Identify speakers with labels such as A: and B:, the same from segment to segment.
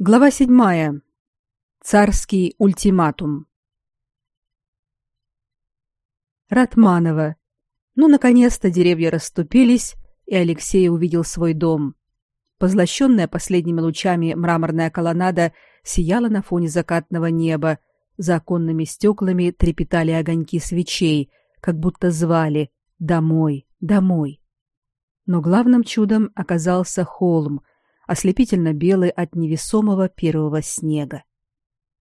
A: Глава седьмая. Царский ультиматум. Ратманова. Ну, наконец-то деревья расступились, и Алексей увидел свой дом. Позлощенная последними лучами мраморная колоннада сияла на фоне закатного неба, за оконными стеклами трепетали огоньки свечей, как будто звали «Домой, домой». Но главным чудом оказался холм — ослепительно белый от невесомого первого снега.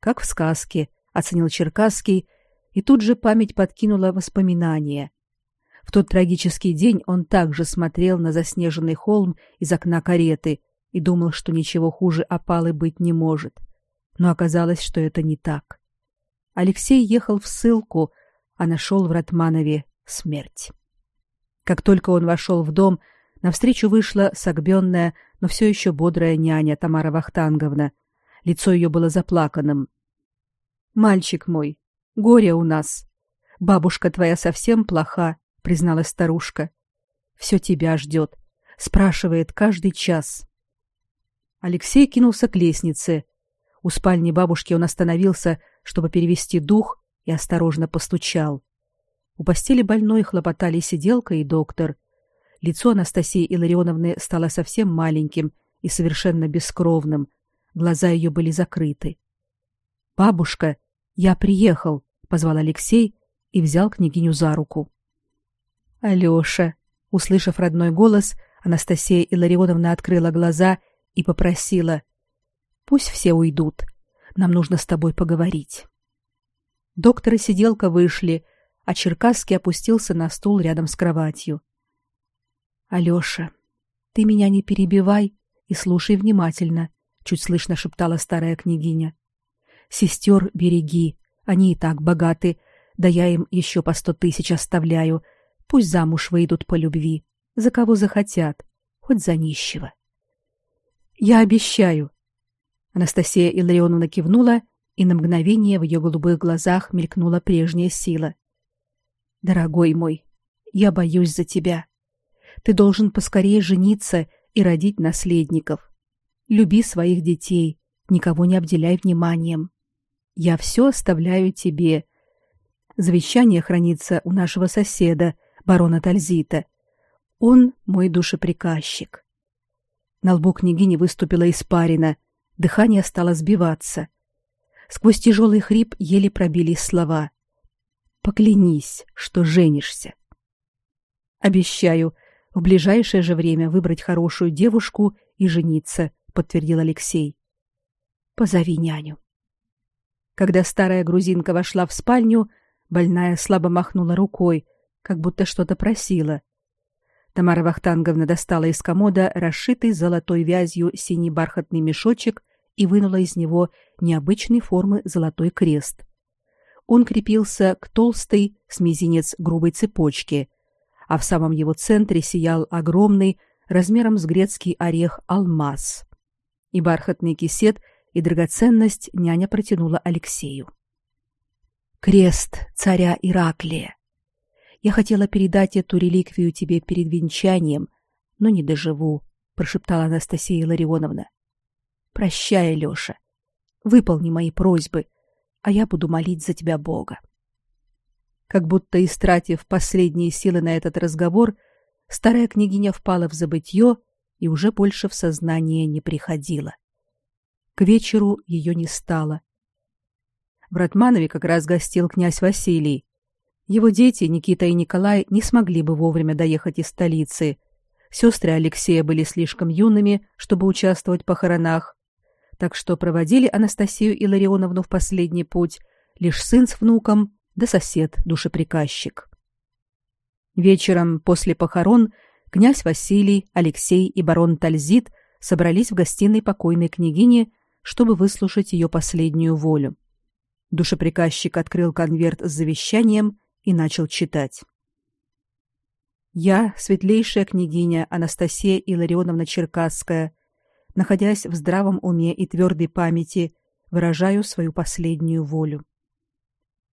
A: Как в сказке, оценил Черкасский, и тут же память подкинула воспоминания. В тот трагический день он также смотрел на заснеженный холм из окна кареты и думал, что ничего хуже опалы быть не может. Но оказалось, что это не так. Алексей ехал в ссылку, а нашел в Ратманове смерть. Как только он вошел в дом, навстречу вышла согбенная, но все еще бодрая няня Тамара Вахтанговна. Лицо ее было заплаканным. «Мальчик мой, горе у нас. Бабушка твоя совсем плоха», — призналась старушка. «Все тебя ждет. Спрашивает каждый час». Алексей кинулся к лестнице. У спальни бабушки он остановился, чтобы перевести дух, и осторожно постучал. У постели больной хлопотали сиделка и доктор — Лицо Анастасии Илларионовны стало совсем маленьким и совершенно бескровным. Глаза ее были закрыты. «Бабушка, я приехал», — позвал Алексей и взял княгиню за руку. «Алеша», — услышав родной голос, Анастасия Илларионовна открыла глаза и попросила. «Пусть все уйдут. Нам нужно с тобой поговорить». Доктор и сиделка вышли, а Черкасский опустился на стул рядом с кроватью. Алёша, ты меня не перебивай и слушай внимательно, чуть слышно шептала старая княгиня. Сестер береги, они и так богаты, да я им еще по сто тысяч оставляю. Пусть замуж выйдут по любви, за кого захотят, хоть за нищего. Я обещаю. Анастасия Илларионовна кивнула, и на мгновение в ее голубых глазах мелькнула прежняя сила. Дорогой мой, я боюсь за тебя. Ты должен поскорее жениться и родить наследников. Люби своих детей, никого не обделяй вниманием. Я все оставляю тебе. Завещание хранится у нашего соседа, барона Тальзита. Он мой душеприказчик. На лбу княгини выступила испарина, дыхание стало сбиваться. Сквозь тяжелый хрип еле пробились слова. Поклянись, что женишься. Обещаю, в ближайшее же время выбрать хорошую девушку и жениться, подтвердил Алексей. Позови няню. Когда старая грузинка вошла в спальню, больная слабо махнула рукой, как будто что-то просила. Тамара Вахтанговна достала из комода расшитый золотой вязью синий бархатный мешочек и вынула из него необычной формы золотой крест. Он крепился к толстой с мизинец грубой цепочке, а в самом его центре сиял огромный, размером с грецкий орех, алмаз. И бархатный кисет, и драгоценность няня протянула Алексею. Крест царя Ираклия. Я хотела передать эту реликвию тебе перед венчанием, но не доживу, прошептала Анастасия Ларионовна. Прощай, Лёша. Выполни мои просьбы, а я буду молить за тебя Бога. Как будто истратив последние силы на этот разговор, старая княгиня впала в забытье и уже больше в сознание не приходила. К вечеру ее не стало. В Ратманове как раз гостил князь Василий. Его дети, Никита и Николай, не смогли бы вовремя доехать из столицы. Сестры Алексея были слишком юными, чтобы участвовать в похоронах, так что проводили Анастасию Илларионовну в последний путь лишь сын с внуком да сосед-душеприказчик. Вечером после похорон князь Василий, Алексей и барон Тальзит собрались в гостиной покойной княгини, чтобы выслушать ее последнюю волю. Душеприказчик открыл конверт с завещанием и начал читать. Я, светлейшая княгиня Анастасия Илларионовна Черкасская, находясь в здравом уме и твердой памяти, выражаю свою последнюю волю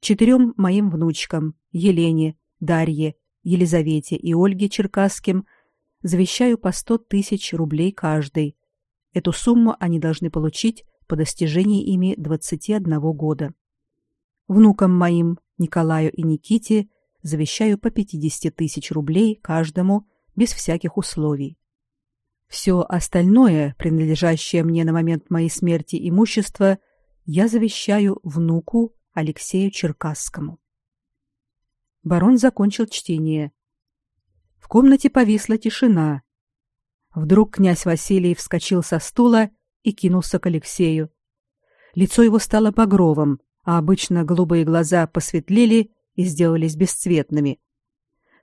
A: четырем моим внучкам Елене, Дарье, Елизавете и Ольге Черкасским завещаю по сто тысяч рублей каждой. Эту сумму они должны получить по достижении ими 21 года. Внукам моим, Николаю и Никите, завещаю по 50 тысяч рублей каждому без всяких условий. Все остальное, принадлежащее мне на момент моей смерти имущество, я завещаю внуку Алексею Черкасскому. Барон закончил чтение. В комнате повисла тишина. Вдруг князь Василий вскочил со стула и кинулся к Алексею. Лицо его стало багровым, а обычно голубые глаза посветлели и сделались бесцветными.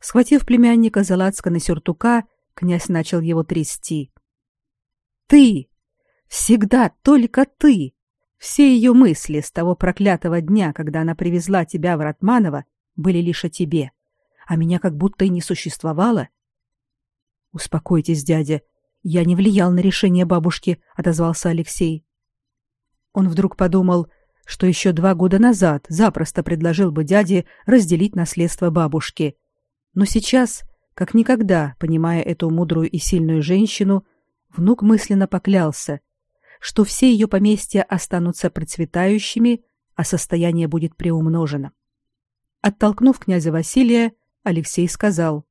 A: Схватив племянника за лацканы сюртука, князь начал его трясти. «Ты! Всегда только ты! Все ее мысли с того проклятого дня, когда она привезла тебя в Ратманово, были лишь о тебе, а меня как будто и не существовало. Успокойтесь, дядя. Я не влиял на решение бабушки, отозвался Алексей. Он вдруг подумал, что еще два года назад запросто предложил бы дяде разделить наследство бабушки. Но сейчас, как никогда, понимая эту мудрую и сильную женщину, внук мысленно поклялся, что все ее поместья останутся процветающими, а состояние будет приумножено. Оттолкнув князя Василия, Алексей сказал: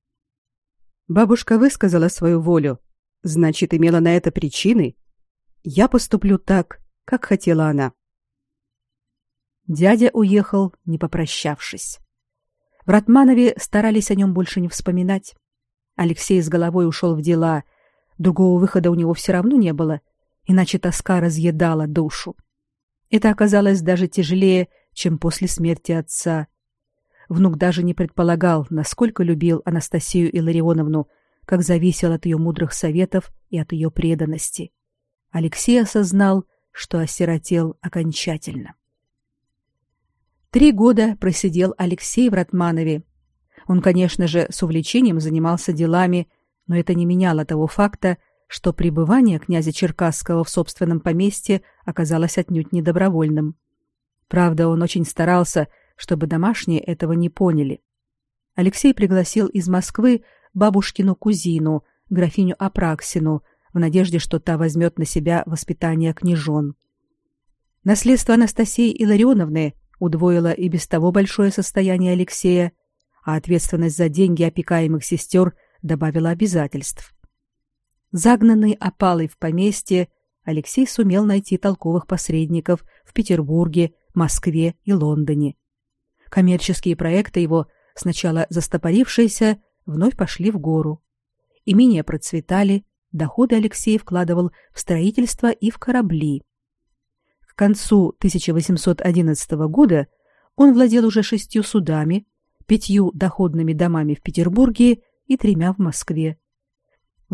A: Бабушка высказала свою волю, значит, имела на это причины. Я поступлю так, как хотела она. Дядя уехал, не попрощавшись. В Ратманове старались о нем больше не вспоминать. Алексей с головой ушел в дела. Другого выхода у него все равно не было, иначе тоска разъедала душу. Это оказалось даже тяжелее, чем после смерти отца. Внук даже не предполагал, насколько любил Анастасию Илларионовну, как зависел от ее мудрых советов и от ее преданности. Алексей осознал, что осиротел окончательно. Три года просидел Алексей в Ратманове. Он, конечно же, с увлечением занимался делами, но это не меняло того факта, что пребывание князя Черкасского в собственном поместье оказалось отнюдь не добровольным. Правда, он очень старался, чтобы домашние этого не поняли. Алексей пригласил из Москвы бабушкину кузину, графиню Апраксину, в надежде, что та возьмет на себя воспитание княжон. Наследство Анастасии Илларионовны удвоило и без того большое состояние Алексея, а ответственность за деньги опекаемых сестер добавила обязательств. Загнанный опалой в поместье, Алексей сумел найти толковых посредников в Петербурге, Москве и Лондоне. Коммерческие проекты его, сначала застопорившиеся, вновь пошли в гору. Имения процветали, доходы Алексей вкладывал в строительство и в корабли. К концу 1811 года он владел уже шестью судами, пятью доходными домами в Петербурге и тремя в Москве.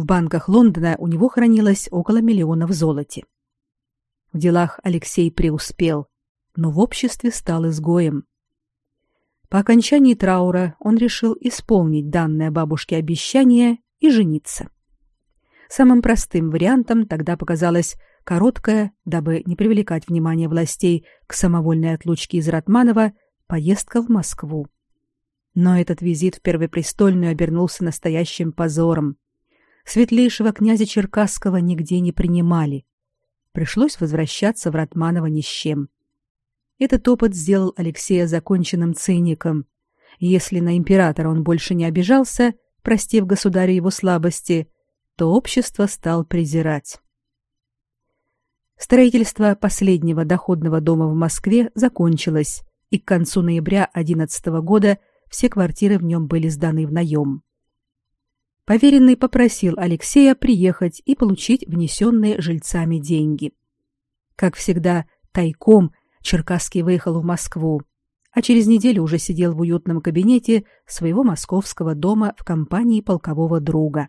A: В банках Лондона у него хранилось около миллиона в золоте. В делах Алексей преуспел, но в обществе стал изгоем. По окончании траура он решил исполнить данное бабушке обещание и жениться. Самым простым вариантом тогда показалась короткая, дабы не привлекать внимание властей к самовольной отлучке из Ратманова, поездка в Москву. Но этот визит в Первопрестольную обернулся настоящим позором. Светлейшего князя Черкасского нигде не принимали. Пришлось возвращаться в Ратманово ни с чем. Этот опыт сделал Алексея законченным циником. Если на императора он больше не обижался, простив государю его слабости, то общество стал презирать. Строительство последнего доходного дома в Москве закончилось, и к концу ноября 11 года все квартиры в нем были сданы в наем. Поверенный попросил Алексея приехать и получить внесенные жильцами деньги. Как всегда, тайком Черкасский выехал в Москву, а через неделю уже сидел в уютном кабинете своего московского дома в компании полкового друга.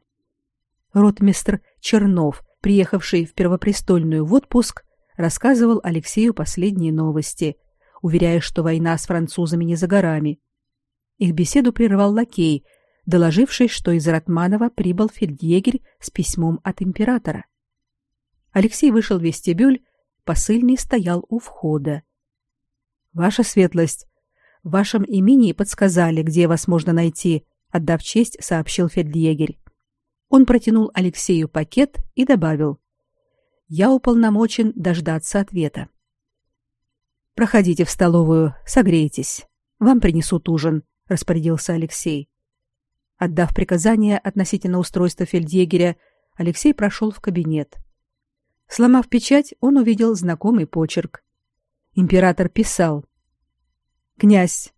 A: Ротмистр Чернов, приехавший в Первопрестольную в отпуск, рассказывал Алексею последние новости, уверяя, что война с французами не за горами. Их беседу прервал лакей, доложивший, что из Ратманова прибыл фельдъегерь с письмом от императора. Алексей вышел в вестибюль посыльный стоял у входа. Ваша светлость, в вашем имени подсказали, где вас можно найти, отдав честь, сообщил фельдъегерь. Он протянул Алексею пакет и добавил: я уполномочен дождаться ответа. Проходите в столовую, согрейтесь. Вам принесут ужин, распорядился Алексей. Отдав приказание относительно устройства фельдъегеря, Алексей прошел в кабинет. Сломав печать, он увидел знакомый почерк. Император писал: "Князь,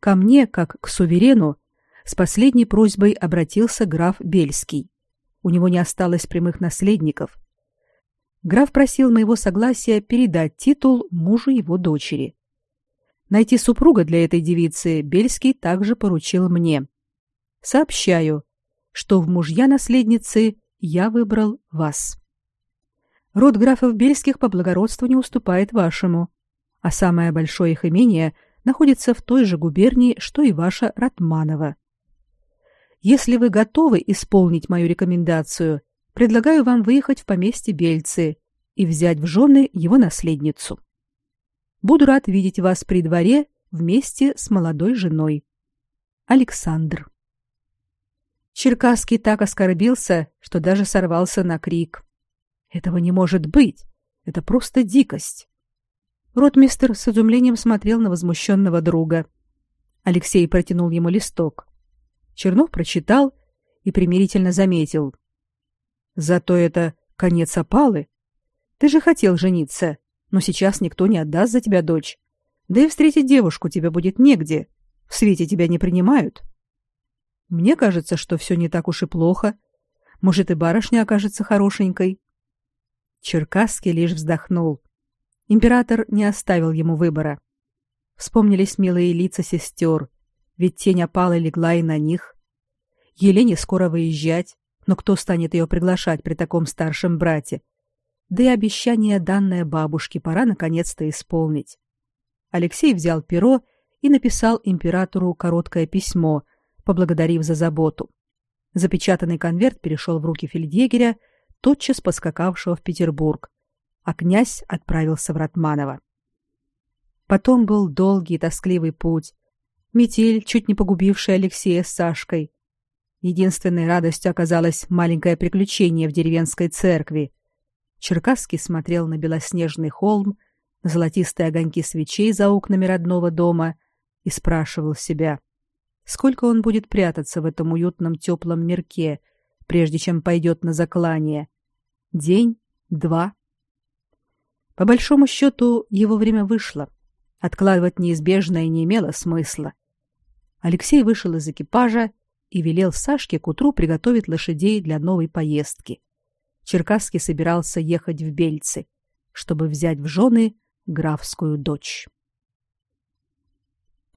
A: ко мне, как к суверену, с последней просьбой обратился граф Бельский. У него не осталось прямых наследников. Граф просил моего согласия передать титул мужу его дочери. Найти супруга для этой девицы Бельский также поручил мне. Сообщаю, что в мужья наследницы я выбрал вас. Род графов Бельских по благородству не уступает вашему, а самое большое их имение находится в той же губернии, что и ваша Ратманова. Если вы готовы исполнить мою рекомендацию, предлагаю вам выехать в поместье Бельцы и взять в жены его наследницу. Буду рад видеть вас при дворе вместе с молодой женой. Александр. Черкасский так оскорбился, что даже сорвался на крик. Этого не может быть. Это просто дикость. Ротмистр с изумлением смотрел на возмущенного друга. Алексей протянул ему листок. Чернов прочитал и примирительно заметил: "Зато это конец опалы. Ты же хотел жениться, но сейчас никто не отдаст за тебя дочь. Да и встретить девушку тебе будет негде. В свете тебя не принимают. Мне кажется, что все не так уж и плохо. Может, и барышня окажется хорошенькой. Черкасский лишь вздохнул. Император не оставил ему выбора. Вспомнились милые лица сестер, ведь тень опалы легла и на них. Елене скоро выезжать, но кто станет ее приглашать при таком старшем брате? Да и обещание, данное бабушке, пора наконец-то исполнить. Алексей взял перо и написал императору короткое письмо, поблагодарив за заботу. Запечатанный конверт перешел в руки фельдъегеря, тотчас поскакавшего в Петербург, а князь отправился в Ратманово. Потом был долгий и тоскливый путь, метель, чуть не погубившая Алексея с Сашкой. Единственной радостью оказалось маленькое приключение в деревенской церкви, Черкасский смотрел на белоснежный холм, на золотистые огоньки свечей за окнами родного дома и спрашивал себя, сколько он будет прятаться в этом уютном теплом мирке, прежде чем пойдет на заклание. День, два. По большому счету, его время вышло. Откладывать неизбежное не имело смысла. Алексей вышел из экипажа и велел Сашке к утру приготовить лошадей для новой поездки. Черкасский собирался ехать в Бельцы, чтобы взять в жены графскую дочь.